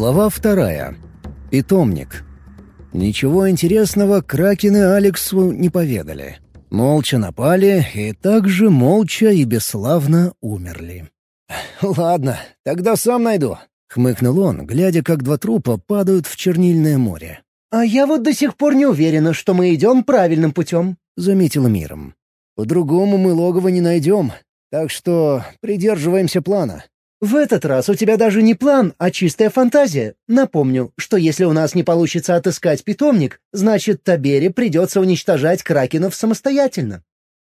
Глава вторая. Питомник. Ничего интересного Кракены Алексу не поведали. Молча напали и также молча и бесславно умерли. «Ладно, тогда сам найду», — хмыкнул он, глядя, как два трупа падают в чернильное море. «А я вот до сих пор не уверена, что мы идем правильным путем», — заметила Миром. «По-другому мы логово не найдем, так что придерживаемся плана. «В этот раз у тебя даже не план, а чистая фантазия. Напомню, что если у нас не получится отыскать питомник, значит, Табере придется уничтожать кракенов самостоятельно».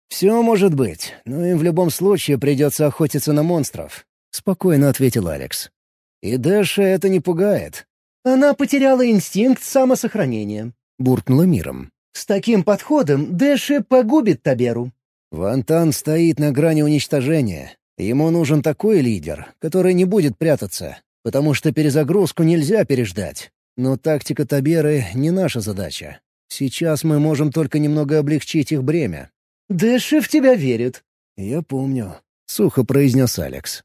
«Все может быть, но им в любом случае придется охотиться на монстров», — спокойно ответил Алекс. «И Дэша это не пугает». «Она потеряла инстинкт самосохранения», — буркнула миром. «С таким подходом Дэши погубит Таберу». «Вантан стоит на грани уничтожения. Ему нужен такой лидер, который не будет прятаться, потому что перезагрузку нельзя переждать. Но тактика Таберы не наша задача. Сейчас мы можем только немного облегчить их бремя». «Дэши в тебя верит». «Я помню», — сухо произнес Алекс.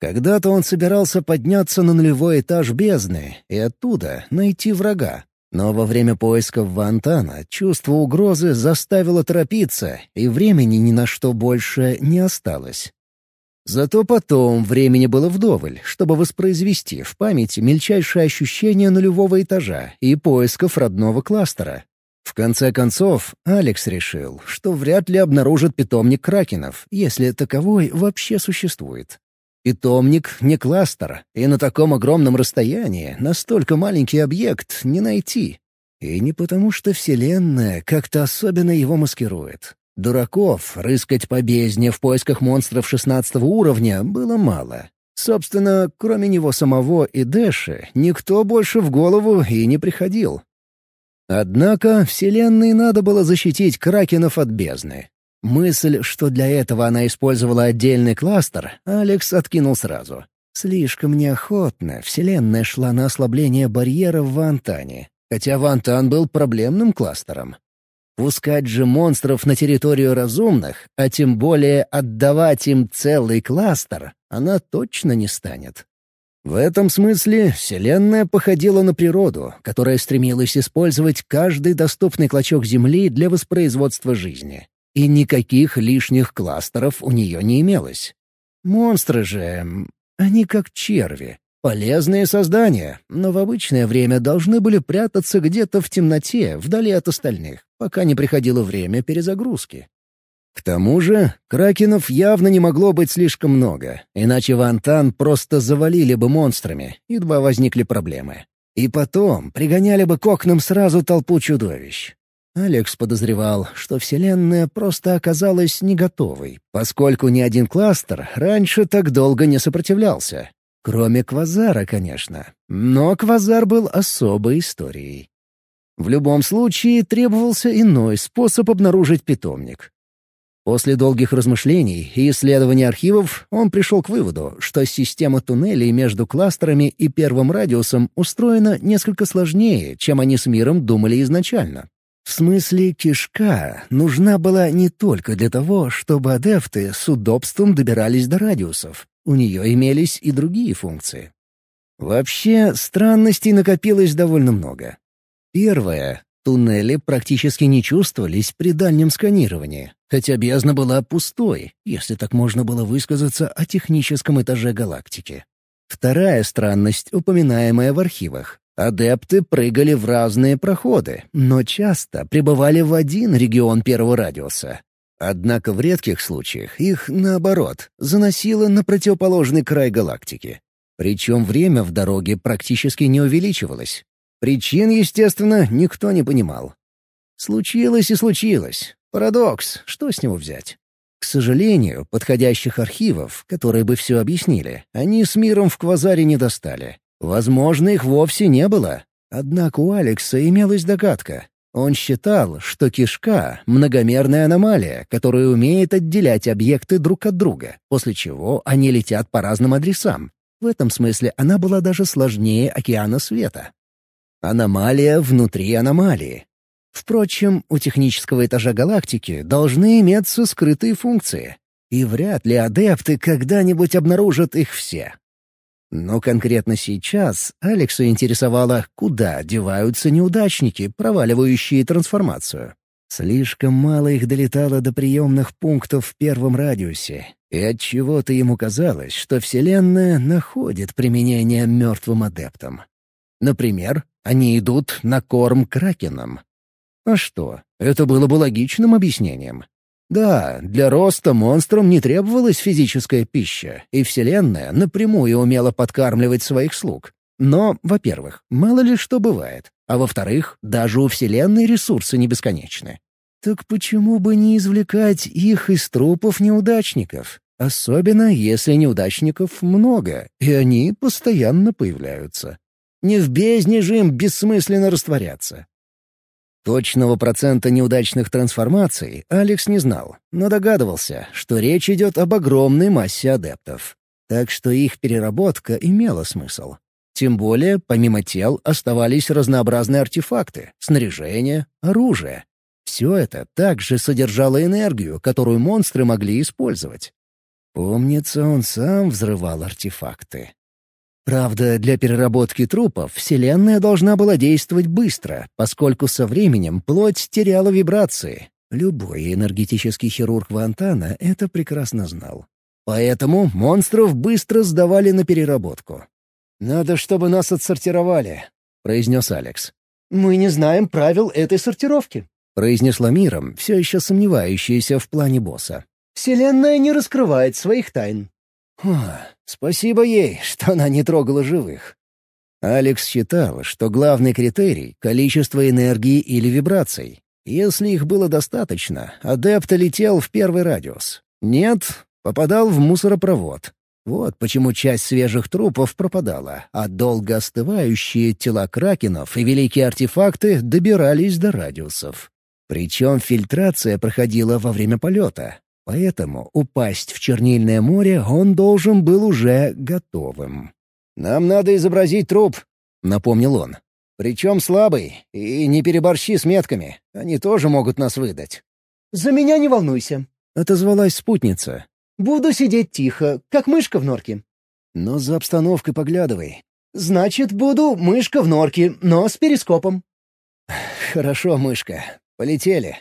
Когда-то он собирался подняться на нулевой этаж бездны и оттуда найти врага. Но во время поисков Вантана чувство угрозы заставило торопиться, и времени ни на что больше не осталось. Зато потом времени было вдоволь, чтобы воспроизвести в памяти мельчайшие ощущения нулевого этажа и поисков родного кластера. В конце концов, Алекс решил, что вряд ли обнаружит питомник кракенов, если таковой вообще существует. Питомник — не кластер, и на таком огромном расстоянии настолько маленький объект не найти. И не потому, что Вселенная как-то особенно его маскирует. Дураков рыскать по бездне в поисках монстров шестнадцатого уровня было мало. Собственно, кроме него самого и Дэши, никто больше в голову и не приходил. Однако Вселенной надо было защитить Кракенов от бездны. Мысль, что для этого она использовала отдельный кластер, Алекс откинул сразу. Слишком неохотно Вселенная шла на ослабление барьера в Вантане, хотя Вантан был проблемным кластером. Пускать же монстров на территорию разумных, а тем более отдавать им целый кластер, она точно не станет. В этом смысле Вселенная походила на природу, которая стремилась использовать каждый доступный клочок Земли для воспроизводства жизни. И никаких лишних кластеров у нее не имелось. Монстры же... они как черви. Полезные создания, но в обычное время должны были прятаться где-то в темноте, вдали от остальных, пока не приходило время перезагрузки. К тому же, кракенов явно не могло быть слишком много, иначе Вантан просто завалили бы монстрами, едва возникли проблемы. И потом пригоняли бы к окнам сразу толпу чудовищ. Алекс подозревал, что Вселенная просто оказалась не готовой, поскольку ни один кластер раньше так долго не сопротивлялся, Кроме Квазара, конечно. Но Квазар был особой историей. В любом случае требовался иной способ обнаружить питомник. После долгих размышлений и исследований архивов он пришел к выводу, что система туннелей между кластерами и первым радиусом устроена несколько сложнее, чем они с миром думали изначально. В смысле, кишка нужна была не только для того, чтобы адепты с удобством добирались до радиусов. У нее имелись и другие функции. Вообще, странностей накопилось довольно много. Первое — туннели практически не чувствовались при дальнем сканировании, хотя бездна была пустой, если так можно было высказаться о техническом этаже галактики. Вторая странность, упоминаемая в архивах. Адепты прыгали в разные проходы, но часто пребывали в один регион первого радиуса, Однако в редких случаях их, наоборот, заносило на противоположный край галактики. Причем время в дороге практически не увеличивалось. Причин, естественно, никто не понимал. Случилось и случилось. Парадокс, что с него взять? К сожалению, подходящих архивов, которые бы все объяснили, они с миром в квазаре не достали. Возможно, их вовсе не было. Однако у Алекса имелась догадка. Он считал, что кишка — многомерная аномалия, которая умеет отделять объекты друг от друга, после чего они летят по разным адресам. В этом смысле она была даже сложнее океана света. Аномалия внутри аномалии. Впрочем, у технического этажа галактики должны иметься скрытые функции. И вряд ли адепты когда-нибудь обнаружат их все. Но конкретно сейчас Алексу интересовало, куда деваются неудачники, проваливающие трансформацию. Слишком мало их долетало до приемных пунктов в первом радиусе, и отчего-то ему казалось, что Вселенная находит применение мертвым адептам. Например, они идут на корм кракенам. А что, это было бы логичным объяснением. Да, для роста монстрам не требовалась физическая пища, и Вселенная напрямую умела подкармливать своих слуг. Но, во-первых, мало ли что бывает, а во-вторых, даже у Вселенной ресурсы не бесконечны. Так почему бы не извлекать их из трупов неудачников? Особенно если неудачников много, и они постоянно появляются. Не в бездне же им бессмысленно растворяться. Точного процента неудачных трансформаций Алекс не знал, но догадывался, что речь идет об огромной массе адептов. Так что их переработка имела смысл. Тем более, помимо тел, оставались разнообразные артефакты, снаряжение, оружие. Все это также содержало энергию, которую монстры могли использовать. Помнится, он сам взрывал артефакты. Правда, для переработки трупов Вселенная должна была действовать быстро, поскольку со временем плоть теряла вибрации. Любой энергетический хирург Вантана это прекрасно знал. Поэтому монстров быстро сдавали на переработку. «Надо, чтобы нас отсортировали», — произнес Алекс. «Мы не знаем правил этой сортировки», — произнесла миром, все еще сомневающаяся в плане босса. «Вселенная не раскрывает своих тайн». Спасибо ей, что она не трогала живых. Алекс считал, что главный критерий — количество энергии или вибраций. Если их было достаточно, адепт летел в первый радиус. Нет, попадал в мусоропровод. Вот почему часть свежих трупов пропадала, а долго остывающие тела кракенов и великие артефакты добирались до радиусов. Причем фильтрация проходила во время полета, поэтому упасть в чернильное море он должен был уже готовым. «Нам надо изобразить труп», — напомнил он. «Причем слабый, и не переборщи с метками, они тоже могут нас выдать». «За меня не волнуйся», — отозвалась спутница. «Буду сидеть тихо, как мышка в норке». «Но за обстановкой поглядывай». «Значит, буду мышка в норке, но с перископом». «Хорошо, мышка. Полетели».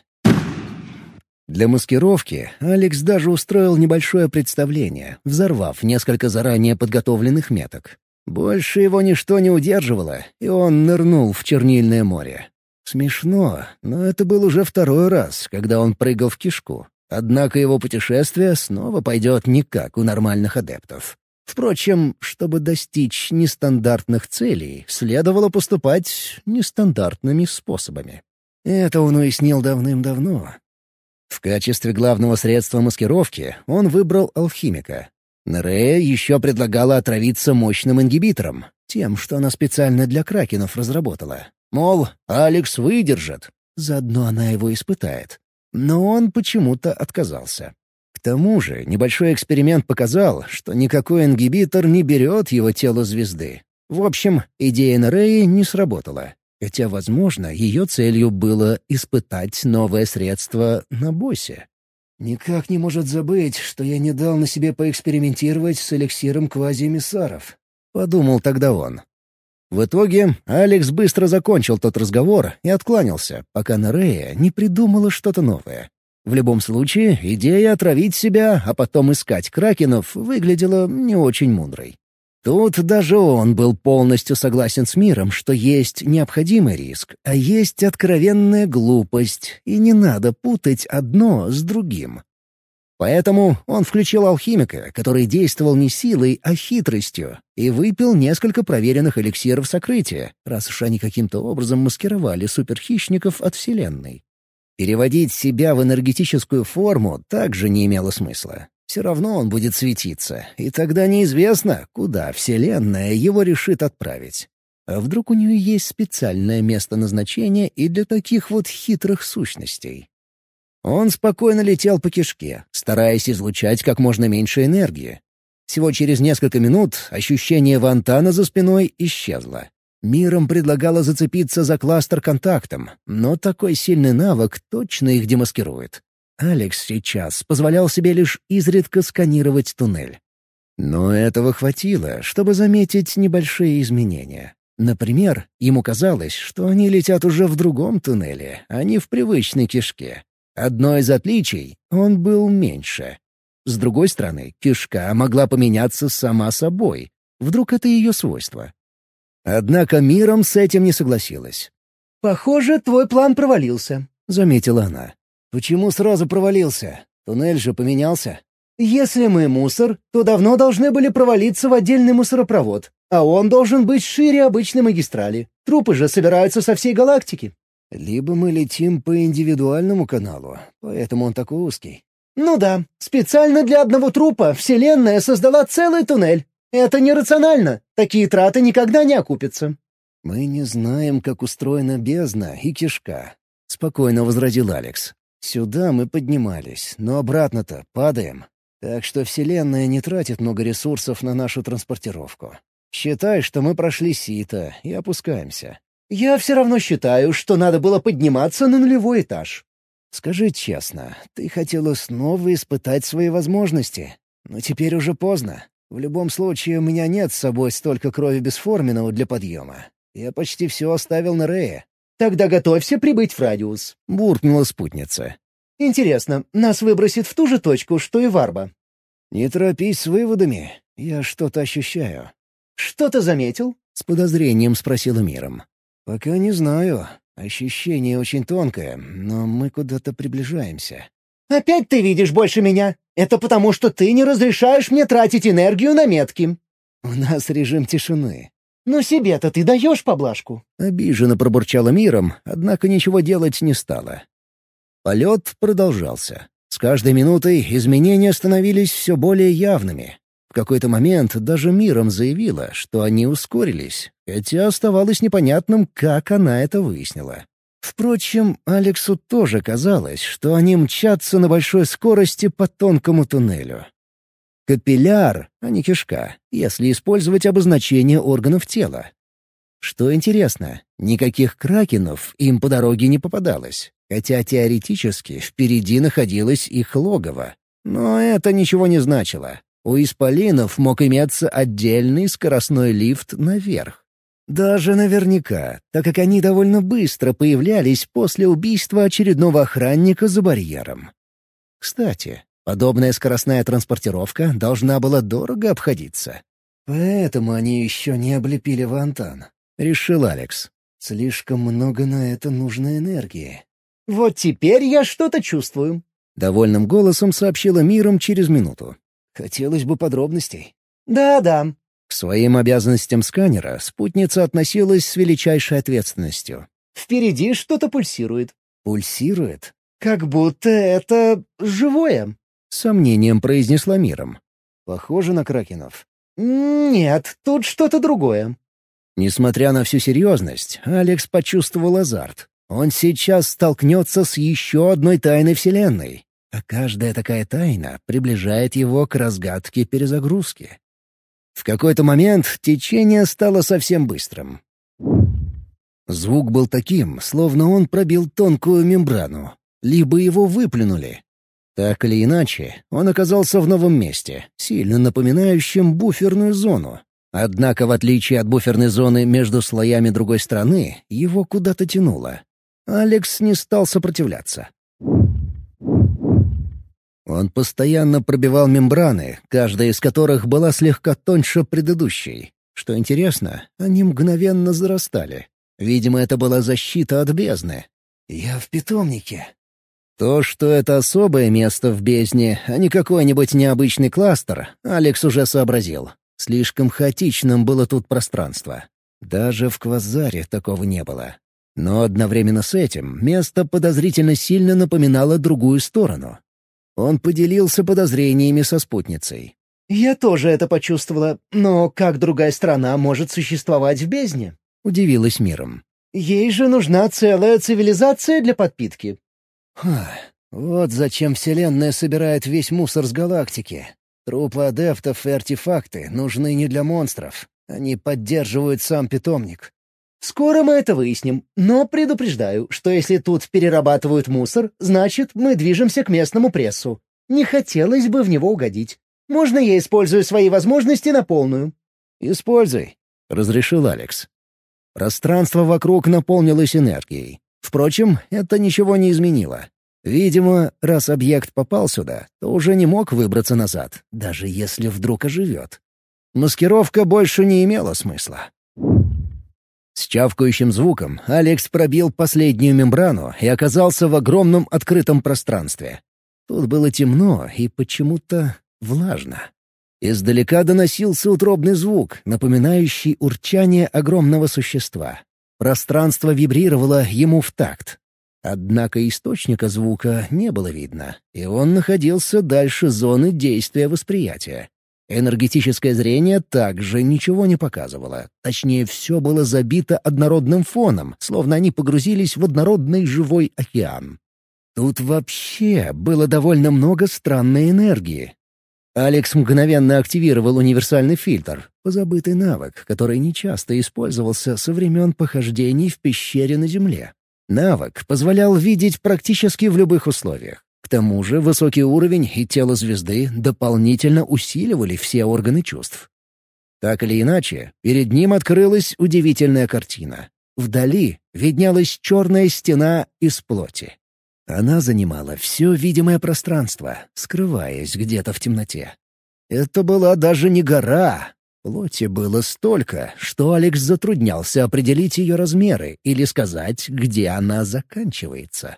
Для маскировки Алекс даже устроил небольшое представление, взорвав несколько заранее подготовленных меток. Больше его ничто не удерживало, и он нырнул в чернильное море. Смешно, но это был уже второй раз, когда он прыгал в кишку. Однако его путешествие снова пойдет не как у нормальных адептов. Впрочем, чтобы достичь нестандартных целей, следовало поступать нестандартными способами. Это он уяснил давным-давно. В качестве главного средства маскировки он выбрал алхимика. Нерея еще предлагала отравиться мощным ингибитором, тем, что она специально для кракенов разработала. Мол, Алекс выдержит. Заодно она его испытает. Но он почему-то отказался. К тому же небольшой эксперимент показал, что никакой ингибитор не берет его тело звезды. В общем, идея Нереи не сработала хотя, возможно, ее целью было испытать новое средство на боссе. «Никак не может забыть, что я не дал на себе поэкспериментировать с эликсиром квазиэмиссаров», — подумал тогда он. В итоге Алекс быстро закончил тот разговор и откланялся, пока Нерея не придумала что-то новое. В любом случае, идея отравить себя, а потом искать кракенов, выглядела не очень мудрой. Тут даже он был полностью согласен с миром, что есть необходимый риск, а есть откровенная глупость, и не надо путать одно с другим. Поэтому он включил алхимика, который действовал не силой, а хитростью, и выпил несколько проверенных эликсиров сокрытия, раз уж они каким-то образом маскировали суперхищников от Вселенной. Переводить себя в энергетическую форму также не имело смысла. Все равно он будет светиться, и тогда неизвестно, куда Вселенная его решит отправить. А вдруг у нее есть специальное место назначения и для таких вот хитрых сущностей? Он спокойно летел по кишке, стараясь излучать как можно меньше энергии. Всего через несколько минут ощущение вантана за спиной исчезло. Миром предлагало зацепиться за кластер контактом, но такой сильный навык точно их демаскирует. Алекс сейчас позволял себе лишь изредка сканировать туннель. Но этого хватило, чтобы заметить небольшие изменения. Например, ему казалось, что они летят уже в другом туннеле, а не в привычной кишке. Одно из отличий — он был меньше. С другой стороны, кишка могла поменяться сама собой. Вдруг это ее свойство. Однако миром с этим не согласилась. «Похоже, твой план провалился», — заметила она. «Почему сразу провалился? Туннель же поменялся». «Если мы мусор, то давно должны были провалиться в отдельный мусоропровод, а он должен быть шире обычной магистрали. Трупы же собираются со всей галактики». «Либо мы летим по индивидуальному каналу, поэтому он такой узкий». «Ну да, специально для одного трупа Вселенная создала целый туннель. Это нерационально. Такие траты никогда не окупятся». «Мы не знаем, как устроена бездна и кишка», — спокойно возразил Алекс. «Сюда мы поднимались, но обратно-то падаем. Так что Вселенная не тратит много ресурсов на нашу транспортировку. Считай, что мы прошли сито и опускаемся. Я все равно считаю, что надо было подниматься на нулевой этаж. Скажи честно, ты хотела снова испытать свои возможности. Но теперь уже поздно. В любом случае, у меня нет с собой столько крови бесформенного для подъема. Я почти все оставил на Рее. «Тогда готовься прибыть в радиус», — буркнула спутница. Интересно, нас выбросит в ту же точку, что и Варба?» «Не торопись с выводами. Я что-то ощущаю». «Что ты заметил?» — с подозрением спросила Миром. «Пока не знаю. Ощущение очень тонкое, но мы куда-то приближаемся». «Опять ты видишь больше меня? Это потому, что ты не разрешаешь мне тратить энергию на метки». «У нас режим тишины». «Ну себе-то ты даешь поблажку». Обиженно пробурчала миром, однако ничего делать не стала. Полет продолжался. С каждой минутой изменения становились все более явными. В какой-то момент даже миром заявила, что они ускорились, хотя оставалось непонятным, как она это выяснила. Впрочем, Алексу тоже казалось, что они мчатся на большой скорости по тонкому туннелю. Капилляр, а не кишка, если использовать обозначение органов тела. Что интересно, никаких кракенов им по дороге не попадалось хотя теоретически впереди находилось их логово. Но это ничего не значило. У исполинов мог иметься отдельный скоростной лифт наверх. Даже наверняка, так как они довольно быстро появлялись после убийства очередного охранника за барьером. Кстати, подобная скоростная транспортировка должна была дорого обходиться. «Поэтому они еще не облепили Вантан», — решил Алекс. «Слишком много на это нужной энергии. «Вот теперь я что-то чувствую», — довольным голосом сообщила миром через минуту. «Хотелось бы подробностей». «Да-да». К своим обязанностям сканера спутница относилась с величайшей ответственностью. «Впереди что-то пульсирует». «Пульсирует?» «Как будто это живое», — сомнением произнесла миром. «Похоже на кракенов». «Нет, тут что-то другое». Несмотря на всю серьезность, Алекс почувствовал азарт. Он сейчас столкнется с еще одной тайной Вселенной, а каждая такая тайна приближает его к разгадке перезагрузки. В какой-то момент течение стало совсем быстрым. Звук был таким, словно он пробил тонкую мембрану, либо его выплюнули. Так или иначе, он оказался в новом месте, сильно напоминающем буферную зону. Однако, в отличие от буферной зоны между слоями другой страны, его куда-то тянуло. Алекс не стал сопротивляться. Он постоянно пробивал мембраны, каждая из которых была слегка тоньше предыдущей. Что интересно, они мгновенно зарастали. Видимо, это была защита от бездны. «Я в питомнике». То, что это особое место в бездне, а не какой-нибудь необычный кластер, Алекс уже сообразил. Слишком хаотичным было тут пространство. Даже в квазаре такого не было. Но одновременно с этим место подозрительно сильно напоминало другую сторону. Он поделился подозрениями со спутницей. «Я тоже это почувствовала, но как другая страна может существовать в бездне?» — удивилась миром. «Ей же нужна целая цивилизация для подпитки». Ха, вот зачем Вселенная собирает весь мусор с галактики. Трупы адептов и артефакты нужны не для монстров. Они поддерживают сам питомник. Скоро мы это выясним, но предупреждаю, что если тут перерабатывают мусор, значит, мы движемся к местному прессу. Не хотелось бы в него угодить. Можно я использую свои возможности на полную?» «Используй», — разрешил Алекс. Пространство вокруг наполнилось энергией. Впрочем, это ничего не изменило. Видимо, раз объект попал сюда, то уже не мог выбраться назад, даже если вдруг оживет. Маскировка больше не имела смысла. С чавкающим звуком Алекс пробил последнюю мембрану и оказался в огромном открытом пространстве. Тут было темно и почему-то влажно. Издалека доносился утробный звук, напоминающий урчание огромного существа. Пространство вибрировало ему в такт. Однако источника звука не было видно, и он находился дальше зоны действия восприятия. Энергетическое зрение также ничего не показывало. Точнее, все было забито однородным фоном, словно они погрузились в однородный живой океан. Тут вообще было довольно много странной энергии. Алекс мгновенно активировал универсальный фильтр, позабытый навык, который нечасто использовался со времен похождений в пещере на Земле. Навык позволял видеть практически в любых условиях. К тому же высокий уровень и тело звезды дополнительно усиливали все органы чувств. Так или иначе, перед ним открылась удивительная картина. Вдали виднелась черная стена из плоти. Она занимала все видимое пространство, скрываясь где-то в темноте. Это была даже не гора. Плоти было столько, что Алекс затруднялся определить ее размеры или сказать, где она заканчивается.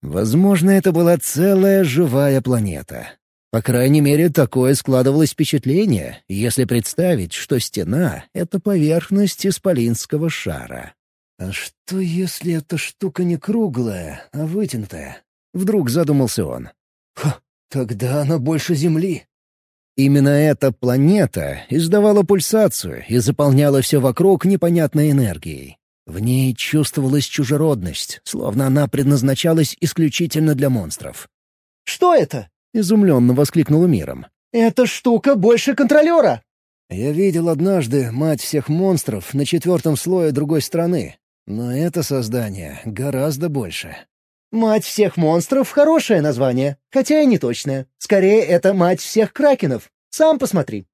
Возможно, это была целая живая планета. По крайней мере, такое складывалось впечатление, если представить, что стена — это поверхность исполинского шара. «А что, если эта штука не круглая, а вытянутая?» Вдруг задумался он. «Ха, тогда она больше Земли». Именно эта планета издавала пульсацию и заполняла все вокруг непонятной энергией. В ней чувствовалась чужеродность, словно она предназначалась исключительно для монстров. «Что это?» — изумленно воскликнул Миром. «Эта штука больше контролера!» «Я видел однажды мать всех монстров на четвертом слое другой страны, но это создание гораздо больше». «Мать всех монстров» — хорошее название, хотя и не точное. Скорее, это мать всех кракенов. Сам посмотри.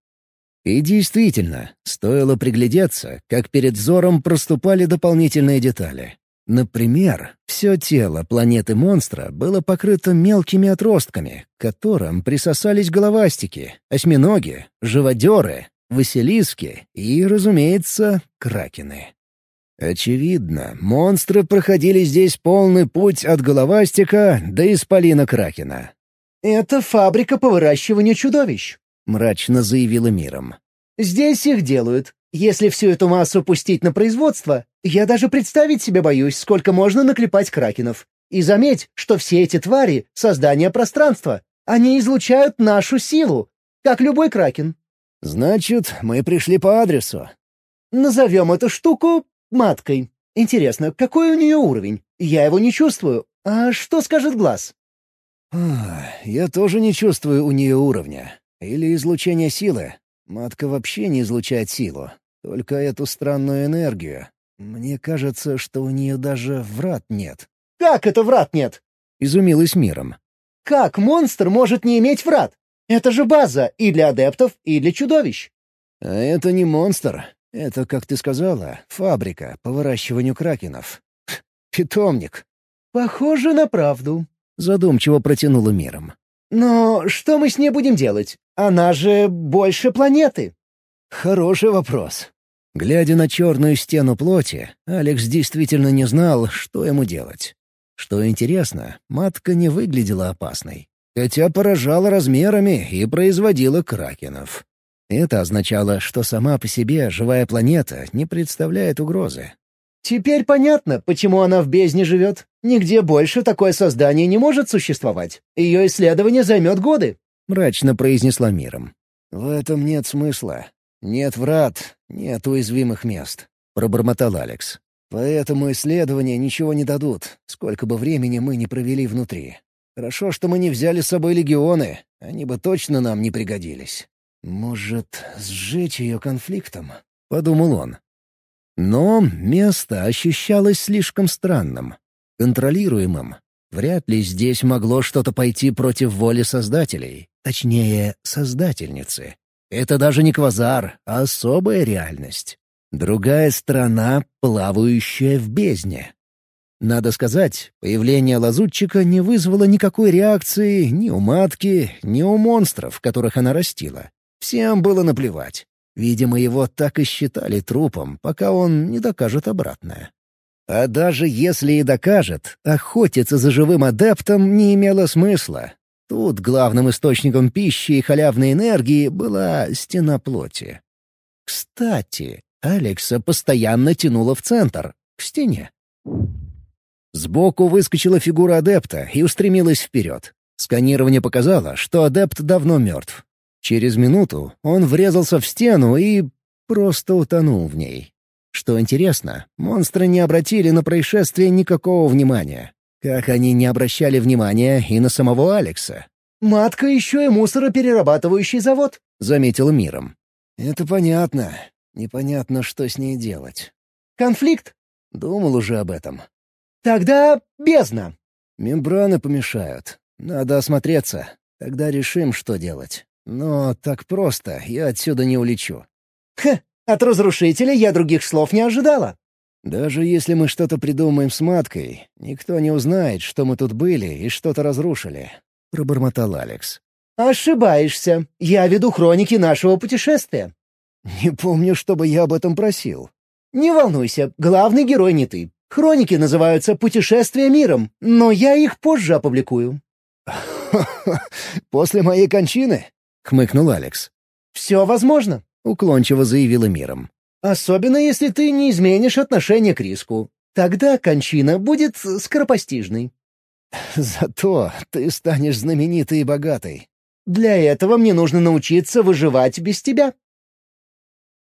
И действительно, стоило приглядеться, как перед взором проступали дополнительные детали. Например, все тело планеты-монстра было покрыто мелкими отростками, к которым присосались головастики, осьминоги, живодеры, василиски и, разумеется, кракены. Очевидно, монстры проходили здесь полный путь от головастика до исполина кракена. «Это фабрика по выращиванию чудовищ», — мрачно заявила миром. «Здесь их делают. Если всю эту массу пустить на производство, я даже представить себе боюсь, сколько можно наклепать кракенов. И заметь, что все эти твари — создание пространства. Они излучают нашу силу, как любой кракен». «Значит, мы пришли по адресу». «Назовем эту штуку маткой. Интересно, какой у нее уровень? Я его не чувствую. А что скажет глаз?» «Я тоже не чувствую у нее уровня. Или излучение силы. Матка вообще не излучает силу, только эту странную энергию. Мне кажется, что у нее даже врат нет». «Как это врат нет?» — изумилась миром. «Как монстр может не иметь врат? Это же база и для адептов, и для чудовищ». «А это не монстр. Это, как ты сказала, фабрика по выращиванию кракенов. Питомник». «Похоже на правду», — задумчиво протянула миром. «Но что мы с ней будем делать? Она же больше планеты». «Хороший вопрос». Глядя на черную стену плоти, Алекс действительно не знал, что ему делать. Что интересно, матка не выглядела опасной, хотя поражала размерами и производила кракенов. Это означало, что сама по себе живая планета не представляет угрозы. «Теперь понятно, почему она в бездне живет. Нигде больше такое создание не может существовать. Ее исследование займет годы», — мрачно произнесла миром. «В этом нет смысла. Нет врат, нет уязвимых мест», — пробормотал Алекс. «Поэтому исследования ничего не дадут, сколько бы времени мы ни провели внутри. Хорошо, что мы не взяли с собой легионы, они бы точно нам не пригодились». «Может, сжечь ее конфликтом?» — подумал он. Но место ощущалось слишком странным, контролируемым. Вряд ли здесь могло что-то пойти против воли создателей. точнее, создательницы. Это даже не квазар, а особая реальность. Другая страна, плавающая в бездне. Надо сказать, появление лазутчика не вызвало никакой реакции ни у матки, ни у монстров, которых она растила. Всем было наплевать. Видимо, его так и считали трупом, пока он не докажет обратное. А даже если и докажет, охотиться за живым адептом не имело смысла. Тут главным источником пищи и халявной энергии была стена плоти. Кстати, Алекса постоянно тянула в центр, к стене. Сбоку выскочила фигура адепта и устремилась вперед. Сканирование показало, что адепт давно мертв. Через минуту он врезался в стену и просто утонул в ней. Что интересно, монстры не обратили на происшествие никакого внимания. Как они не обращали внимания и на самого Алекса. «Матка еще и мусороперерабатывающий завод», — заметил Миром. «Это понятно. Непонятно, что с ней делать». «Конфликт?» «Думал уже об этом. Тогда бездна. Мембраны помешают. Надо осмотреться. Тогда решим, что делать. Но так просто я отсюда не улечу. Ха, от разрушителя я других слов не ожидала. Даже если мы что-то придумаем с маткой, никто не узнает, что мы тут были и что-то разрушили», — пробормотал Алекс. «Ошибаешься. Я веду хроники нашего путешествия». «Не помню, чтобы я об этом просил». «Не волнуйся, главный герой не ты. Хроники называются «Путешествие миром», но я их позже опубликую». «После моей кончины?» — хмыкнул Алекс. «Все возможно», — уклончиво заявила миром. «Особенно если ты не изменишь отношение к риску. Тогда кончина будет скоропостижной». «Зато ты станешь знаменитой и богатой». «Для этого мне нужно научиться выживать без тебя».